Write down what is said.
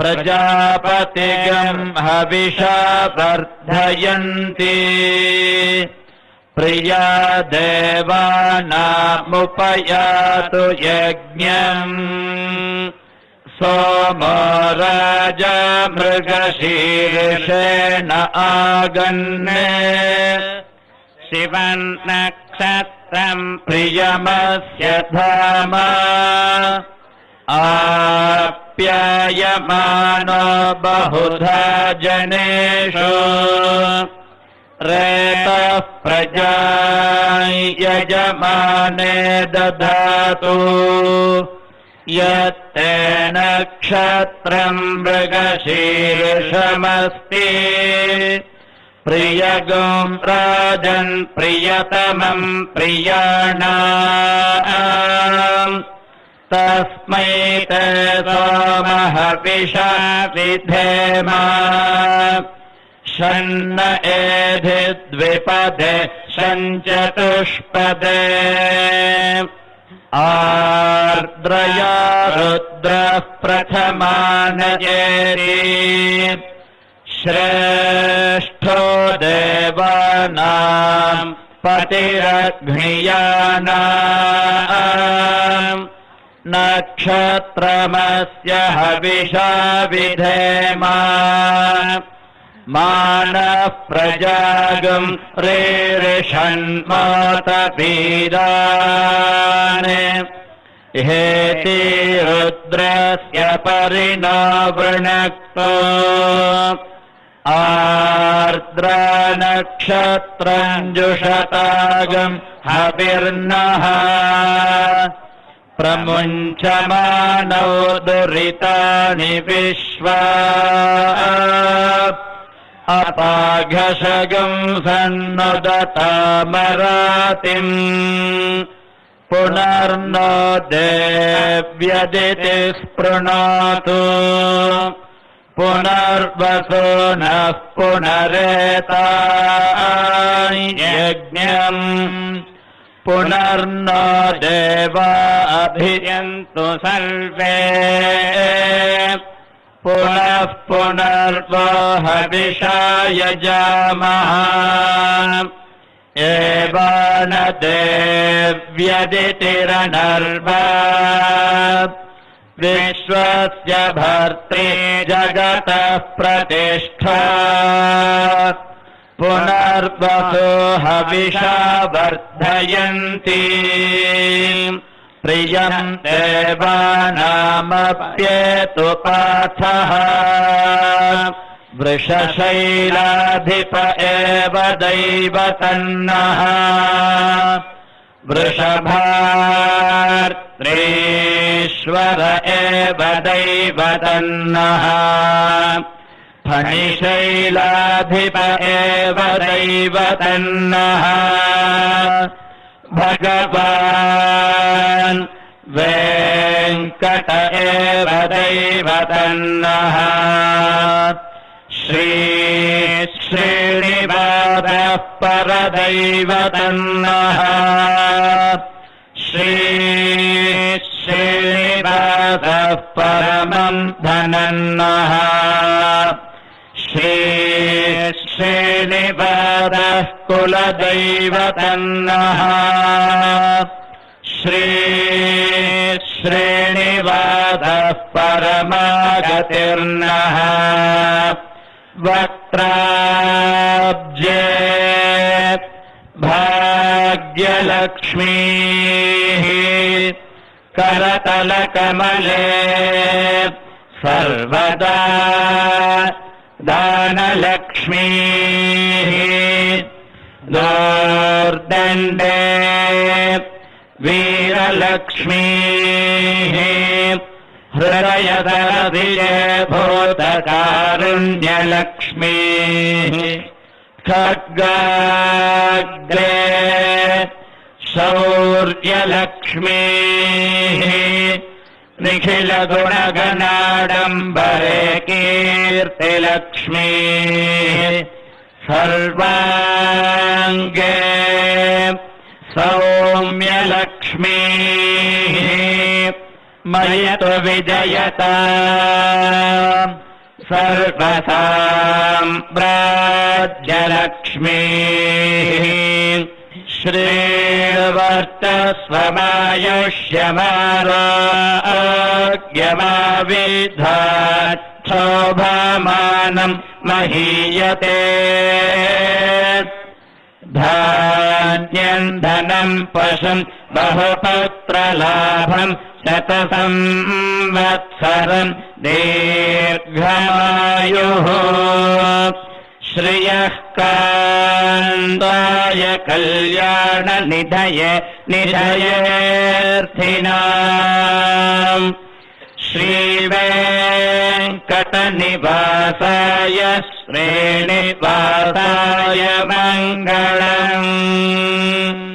प्रजापतिगम् हविषा वर्धयन्ति। प्रिया देवानामुपयातु यज्ञम्। सोमो राजा मृगशीर्षेण आगन्ने शिवन्नक्षत्रम् प्रियमस्य धाम आप्यायमानो बहुधा जनेषु रेतः प्रजा यजमाने ददातु यत्ते नक्षत्रम् मृगशीर्षमस्ति। प्रियगुम् राजन् प्रियतमम् प्रियाणा तस्मै ते सोमः विषा विधेम। षण्ण एधि द्विपदे षञ्चतुष्पदे आर्द्रया रुद्रः प्रथमानयेरि श्रेष्ठो देवानाम् पतिरघ्नियानाम् नक्षत्रमस्य हविषा विधेमा। मानः प्रजागम् रेरिषन्मातपीदान् हेति रुद्रस्य परिणो वृणक्तो आर्द्रानक्षत्रञ्जुषतागम् हविर्नः प्रमुञ्चमानौ दुरितानि विश्वा। अपाघशगम् सन्नुदतामरातिम् पुनर्नो देव्यदिति स्पृणोतु। पुनर्वसो नः पुनरेता यज्ञम् पुनर्नो देवा अभियन्तु सर्वे। पुनः पुनर्वो हविषा यजामः एवान देव्यदितिरनर्वा। विश्वस्य भर्त्रे जगतः प्रतिष्ठा। पुनर्वसो हविषा वर्धयन्ति प्रियम् देवानामप्येतु पाथः वृषशैलाधिप एव दैवतन्नः। वृषभार्त्रेश्वर एव दैवतन्नः। फणिशैलाधिप एव दैवतन्नः भगवान् वेङ्कट एव दैवतन्नः श्री श्रीनिवासः परदैवतन्नः श्री श्रीनिवासः परमम् धनन्नः। श्रीनिवासः कुलदैवतन्नः श्री श्रीनिवासः परमागतिर्नः। वक्त्राब्जे भाग्यलक्ष्मीः। करतलकमले सर्वदा दानलक्ष्मीः दोर्दण्डे वीरलक्ष्मीः हृदयदरधिजे भूतकारुण्यलक्ष्मीः खड्गाग्रे शौर्यलक्ष्मीः निखिलगुणगणाडम्बरे कीर्तिलक्ष्मीः सर्वाङ्गे सौम्यलक्ष्मीः मयतु विजयता सर्वसाम्राज्यलक्ष्मीः शोभामानम् महीयते। धान्यम् धनम् पशुम् बहुपत्रलाभम् शतसंवत्सरम् दीर्घमायुः श्रियः कान्दाय कल्याणनिधये निधयेऽर्थिना श्रीवेङ्कटनिवासाय श्रेणिवासाय मङ्गलम्